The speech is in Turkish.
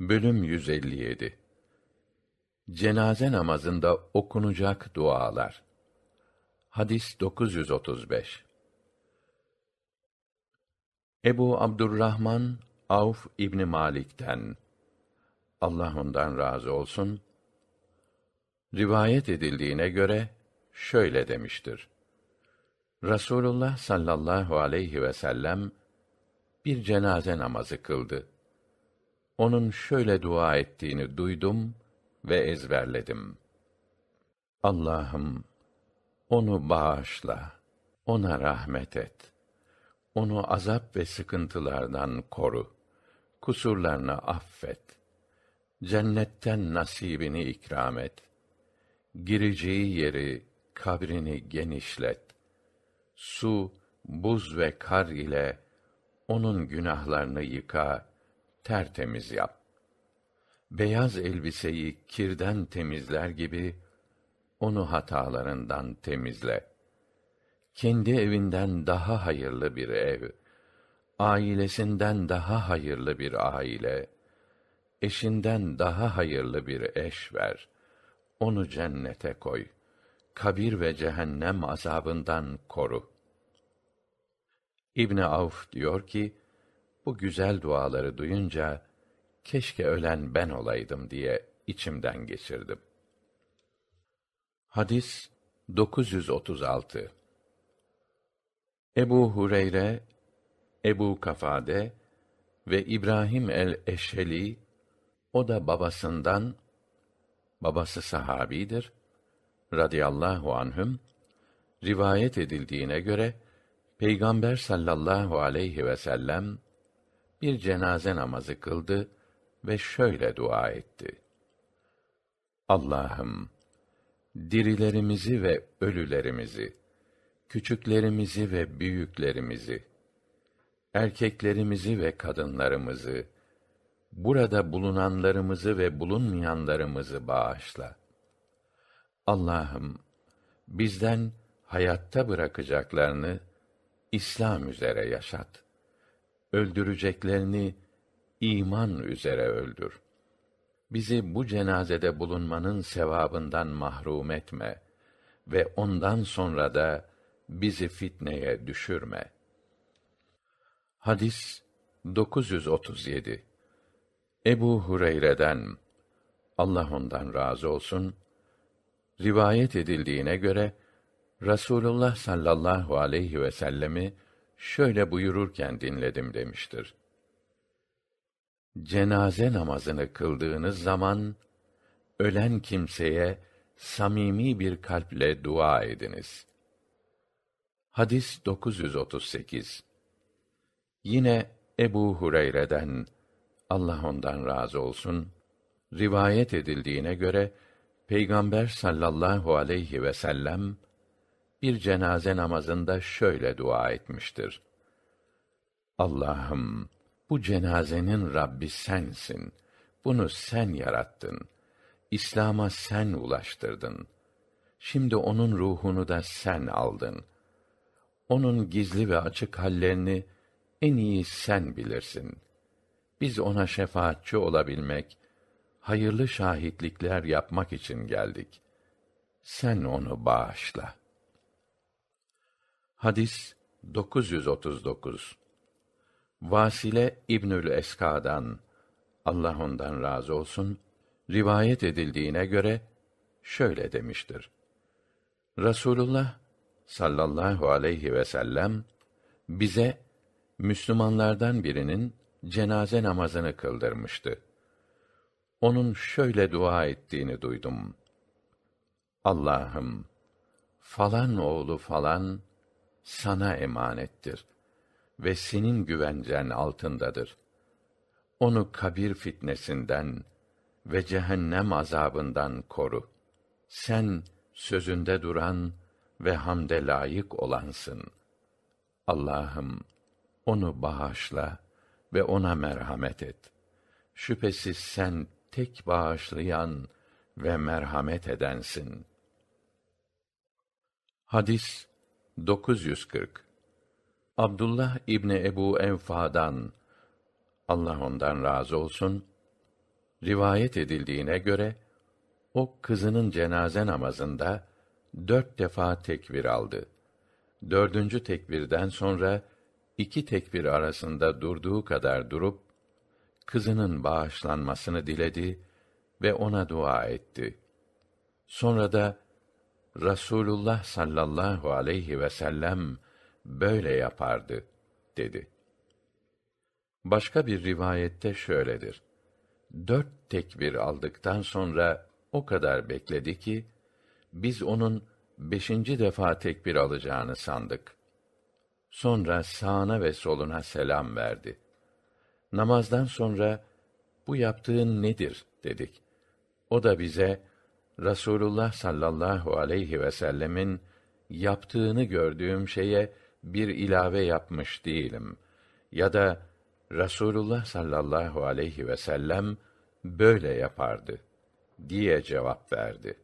Bölüm 157 Cenaze namazında okunacak dualar. Hadis 935 Ebu Abdurrahman Avf İbni Malik'ten Allah ondan razı olsun rivayet edildiğine göre şöyle demiştir. Rasulullah sallallahu aleyhi ve sellem bir cenaze namazı kıldı. Onun şöyle dua ettiğini duydum ve ezberledim. Allah'ım onu bağışla, ona rahmet et. Onu azap ve sıkıntılardan koru. Kusurlarını affet. Cennetten nasibini ikram et. Gireceği yeri, kabrini genişlet. Su, buz ve kar ile onun günahlarını yıka, tertemiz yap. Beyaz elbiseyi kirden temizler gibi onu hatalarından temizle. Kendi evinden daha hayırlı bir ev, ailesinden daha hayırlı bir aile, eşinden daha hayırlı bir eş ver. Onu cennete koy. Kabir ve cehennem azabından koru. İbni Avf diyor ki, bu güzel duaları duyunca keşke ölen ben olaydım diye içimden geçirdim. Hadis 936 Ebu Hureyre, Ebu Kafade ve İbrahim el-Eşheli o da babasından babası sahabidir radıyallahu anhüm rivayet edildiğine göre Peygamber sallallahu aleyhi ve sellem bir cenaze namazı kıldı ve şöyle dua etti. Allah'ım dirilerimizi ve ölülerimizi, küçüklerimizi ve büyüklerimizi, erkeklerimizi ve kadınlarımızı, burada bulunanlarımızı ve bulunmayanlarımızı bağışla. Allah'ım bizden hayatta bırakacaklarını İslam üzere yaşat. Öldüreceklerini iman üzere öldür. Bizi bu cenazede bulunmanın sevabından mahrum etme ve ondan sonra da bizi fitneye düşürme. Hadis 937 Ebu Hureyre'den Allah ondan razı olsun rivayet edildiğine göre Rasulullah sallallahu aleyhi ve sellemi şöyle buyururken dinledim demiştir. Cenaze namazını kıldığınız zaman ölen kimseye samimi bir kalple dua ediniz. Hadis 938 Yine Ebu Hureyre'den Allah ondan razı olsun rivayet edildiğine göre Peygamber sallallahu aleyhi ve sellem bir cenaze namazında şöyle dua etmiştir. Allah'ım bu cenazenin Rabbi sensin. Bunu sen yarattın. İslam'a sen ulaştırdın. Şimdi onun ruhunu da sen aldın. Onun gizli ve açık hallerini en iyi sen bilirsin. Biz ona şefaatçi olabilmek, hayırlı şahitlikler yapmak için geldik. Sen onu bağışla. Hadis 939 Vasile İbnül Eska'dan Allah ondan razı olsun rivayet edildiğine göre şöyle demiştir. Rasulullah sallallahu aleyhi ve sellem bize Müslümanlardan birinin cenaze namazını kıldırmıştı. Onun şöyle dua ettiğini duydum. Allah'ım falan oğlu falan sana emanettir ve senin güvencen altındadır. Onu kabir fitnesinden ve cehennem azabından koru. Sen sözünde duran ve hamde layık olansın. Allah'ım onu bağışla ve ona merhamet et. Şüphesiz sen tek bağışlayan ve merhamet edensin. Hadis 940 Abdullah İbni Ebu Enfa'dan Allah ondan razı olsun Rivayet edildiğine göre o kızının cenaze namazında dört defa tekbir aldı. Dördüncü tekbirden sonra iki tekbir arasında durduğu kadar durup kızının bağışlanmasını diledi ve ona dua etti. Sonra da Rasulullah sallallahu aleyhi ve sellem böyle yapardı dedi. Başka bir rivayette şöyledir. Dört tekbir aldıktan sonra o kadar bekledi ki, biz onun beşinci defa tekbir alacağını sandık. Sonra sağına ve soluna selam verdi. Namazdan sonra, bu yaptığın nedir dedik. O da bize, Rasulullah sallallahu aleyhi ve sellemin yaptığını gördüğüm şeye bir ilave yapmış değilim ya da Rasulullah sallallahu aleyhi ve sellem böyle yapardı diye cevap verdi.